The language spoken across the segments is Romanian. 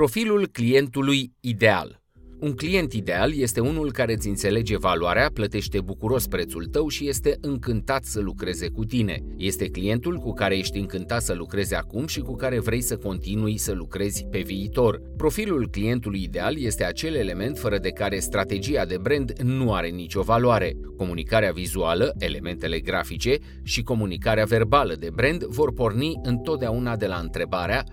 Profilul clientului ideal. Un client ideal este unul care îți înțelege valoarea, plătește bucuros prețul tău și este încântat să lucreze cu tine. Este clientul cu care ești încântat să lucrezi acum și cu care vrei să continui să lucrezi pe viitor. Profilul clientului ideal este acel element fără de care strategia de brand nu are nicio valoare. Comunicarea vizuală, elementele grafice și comunicarea verbală de brand vor porni întotdeauna de la întrebarea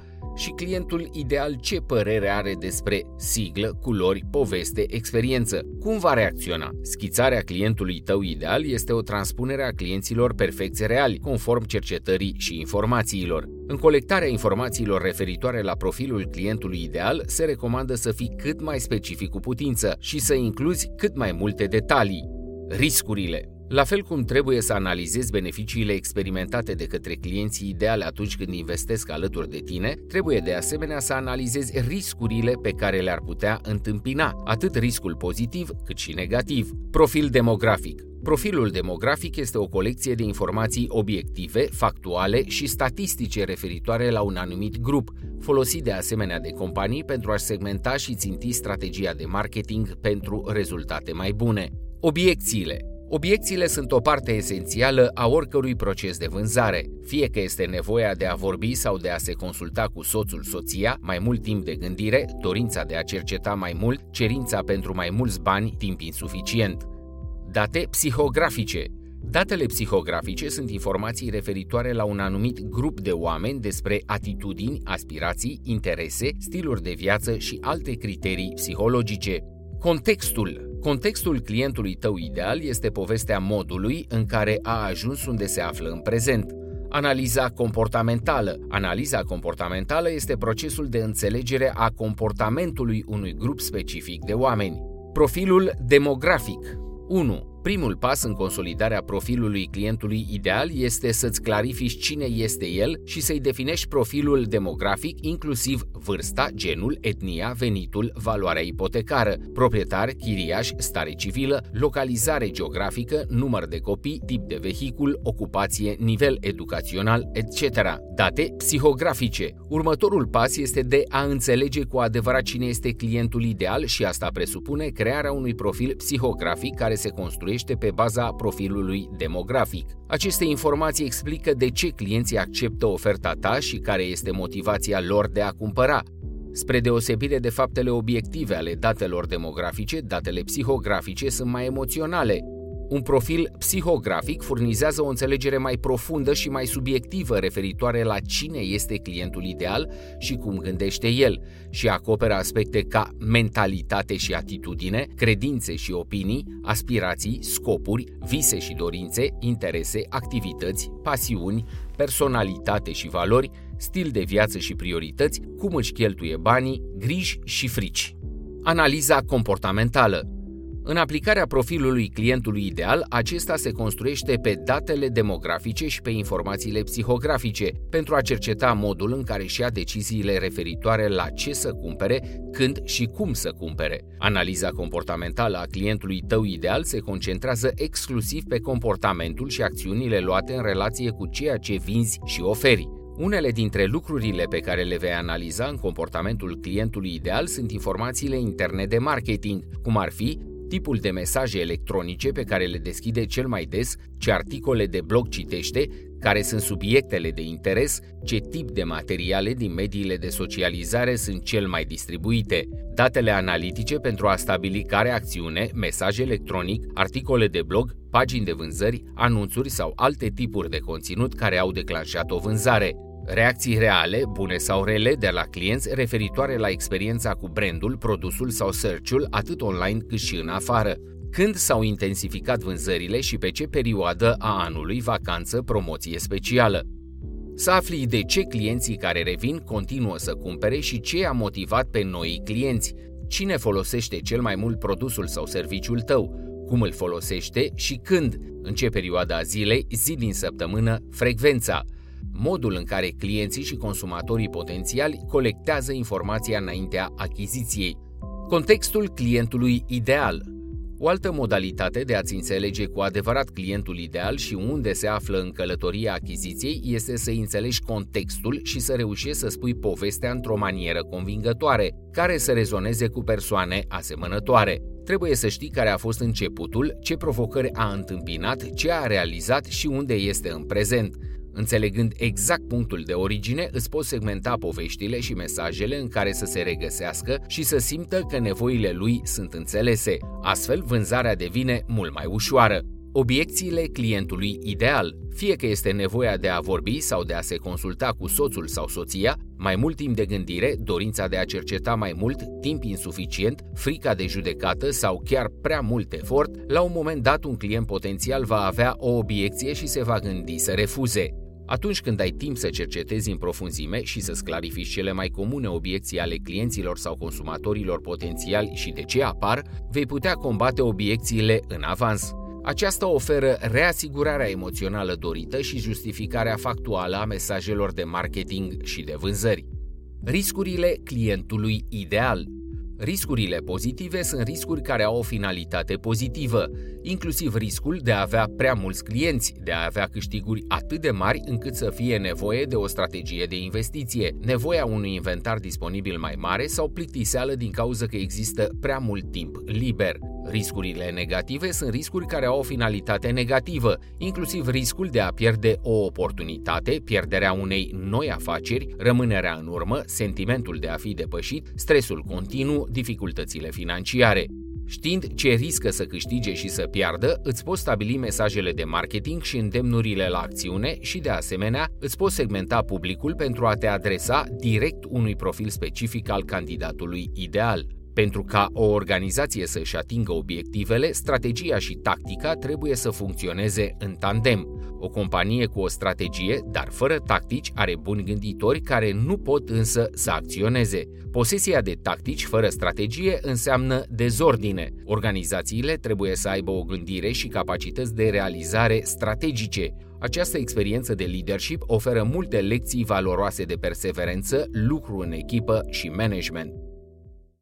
și clientul ideal ce părere are despre siglă, culori, poveste, experiență. Cum va reacționa? Schițarea clientului tău ideal este o transpunere a clienților perfecți reali, conform cercetării și informațiilor. În colectarea informațiilor referitoare la profilul clientului ideal, se recomandă să fii cât mai specific cu putință și să incluzi cât mai multe detalii. Riscurile la fel cum trebuie să analizezi beneficiile experimentate de către clienții ideale atunci când investesc alături de tine, trebuie de asemenea să analizezi riscurile pe care le-ar putea întâmpina, atât riscul pozitiv cât și negativ. Profil demografic. Profilul demografic este o colecție de informații obiective, factuale și statistice referitoare la un anumit grup, folosit de asemenea de companii pentru a segmenta și ținti strategia de marketing pentru rezultate mai bune. Obiecțiile Obiecțiile sunt o parte esențială a oricărui proces de vânzare, fie că este nevoia de a vorbi sau de a se consulta cu soțul, soția, mai mult timp de gândire, dorința de a cerceta mai mult, cerința pentru mai mulți bani, timp insuficient. Date psihografice. Datele psihografice sunt informații referitoare la un anumit grup de oameni despre atitudini, aspirații, interese, stiluri de viață și alte criterii psihologice. Contextul Contextul clientului tău ideal este povestea modului în care a ajuns unde se află în prezent. Analiza comportamentală. Analiza comportamentală este procesul de înțelegere a comportamentului unui grup specific de oameni. Profilul demografic. 1. Primul pas în consolidarea profilului clientului ideal este să-ți clarifici cine este el și să-i definești profilul demografic, inclusiv vârsta, genul, etnia, venitul, valoarea ipotecară, proprietar, chiriaș, stare civilă, localizare geografică, număr de copii, tip de vehicul, ocupație, nivel educațional, etc. Date psihografice. Următorul pas este de a înțelege cu adevărat cine este clientul ideal și asta presupune crearea unui profil psihografic care se construiește construiește pe baza profilului demografic. Aceste informații explică de ce clienții acceptă oferta ta și care este motivația lor de a cumpăra. Spre deosebire de faptele obiective ale datelor demografice, datele psihografice sunt mai emoționale, un profil psihografic furnizează o înțelegere mai profundă și mai subiectivă referitoare la cine este clientul ideal și cum gândește el și acoperă aspecte ca mentalitate și atitudine, credințe și opinii, aspirații, scopuri, vise și dorințe, interese, activități, pasiuni, personalitate și valori, stil de viață și priorități, cum își cheltuie banii, griji și frici. Analiza comportamentală în aplicarea profilului clientului ideal, acesta se construiește pe datele demografice și pe informațiile psihografice pentru a cerceta modul în care și ia deciziile referitoare la ce să cumpere, când și cum să cumpere. Analiza comportamentală a clientului tău ideal se concentrează exclusiv pe comportamentul și acțiunile luate în relație cu ceea ce vinzi și oferi. Unele dintre lucrurile pe care le vei analiza în comportamentul clientului ideal sunt informațiile interne de marketing, cum ar fi tipul de mesaje electronice pe care le deschide cel mai des, ce articole de blog citește, care sunt subiectele de interes, ce tip de materiale din mediile de socializare sunt cel mai distribuite, datele analitice pentru a stabili care acțiune, mesaj electronic, articole de blog, pagini de vânzări, anunțuri sau alte tipuri de conținut care au declanșat o vânzare. Reacții reale, bune sau rele, de la clienți referitoare la experiența cu brandul, produsul sau search-ul, atât online cât și în afară. Când s-au intensificat vânzările și pe ce perioadă a anului, vacanță, promoție specială. Să afli de ce clienții care revin continuă să cumpere și ce a motivat pe noi clienți, cine folosește cel mai mult produsul sau serviciul tău, cum îl folosește și când, în ce perioada zilei, zi din săptămână, frecvența – modul în care clienții și consumatorii potențiali colectează informația înaintea achiziției, contextul clientului ideal, O altă modalitate de a-ți înțelege cu adevărat clientul ideal și unde se află în călătoria achiziției este să înțelegi contextul și să reușești să spui povestea într-o manieră convingătoare, care să rezoneze cu persoane asemănătoare. Trebuie să știi care a fost începutul, ce provocări a întâmpinat, ce a realizat și unde este în prezent. Înțelegând exact punctul de origine, îți poți segmenta poveștile și mesajele în care să se regăsească și să simtă că nevoile lui sunt înțelese. Astfel, vânzarea devine mult mai ușoară. Obiecțiile clientului ideal, fie că este nevoia de a vorbi sau de a se consulta cu soțul sau soția, mai mult timp de gândire, dorința de a cerceta mai mult, timp insuficient, frica de judecată sau chiar prea mult efort, la un moment dat un client potențial va avea o obiecție și se va gândi să refuze. Atunci când ai timp să cercetezi în profunzime și să-ți clarifici cele mai comune obiecții ale clienților sau consumatorilor potențiali și de ce apar, vei putea combate obiecțiile în avans. Aceasta oferă reasigurarea emoțională dorită și justificarea factuală a mesajelor de marketing și de vânzări. Riscurile clientului ideal Riscurile pozitive sunt riscuri care au o finalitate pozitivă, inclusiv riscul de a avea prea mulți clienți, de a avea câștiguri atât de mari încât să fie nevoie de o strategie de investiție, nevoia unui inventar disponibil mai mare sau plictiseală din cauza că există prea mult timp liber. Riscurile negative sunt riscuri care au o finalitate negativă, inclusiv riscul de a pierde o oportunitate, pierderea unei noi afaceri, rămânerea în urmă, sentimentul de a fi depășit, stresul continuu, dificultățile financiare. Știind ce riscă să câștige și să piardă, îți poți stabili mesajele de marketing și îndemnurile la acțiune și, de asemenea, îți poți segmenta publicul pentru a te adresa direct unui profil specific al candidatului ideal. Pentru ca o organizație să-și atingă obiectivele, strategia și tactica trebuie să funcționeze în tandem. O companie cu o strategie, dar fără tactici, are buni gânditori care nu pot însă să acționeze. Posesia de tactici fără strategie înseamnă dezordine. Organizațiile trebuie să aibă o gândire și capacități de realizare strategice. Această experiență de leadership oferă multe lecții valoroase de perseverență, lucru în echipă și management.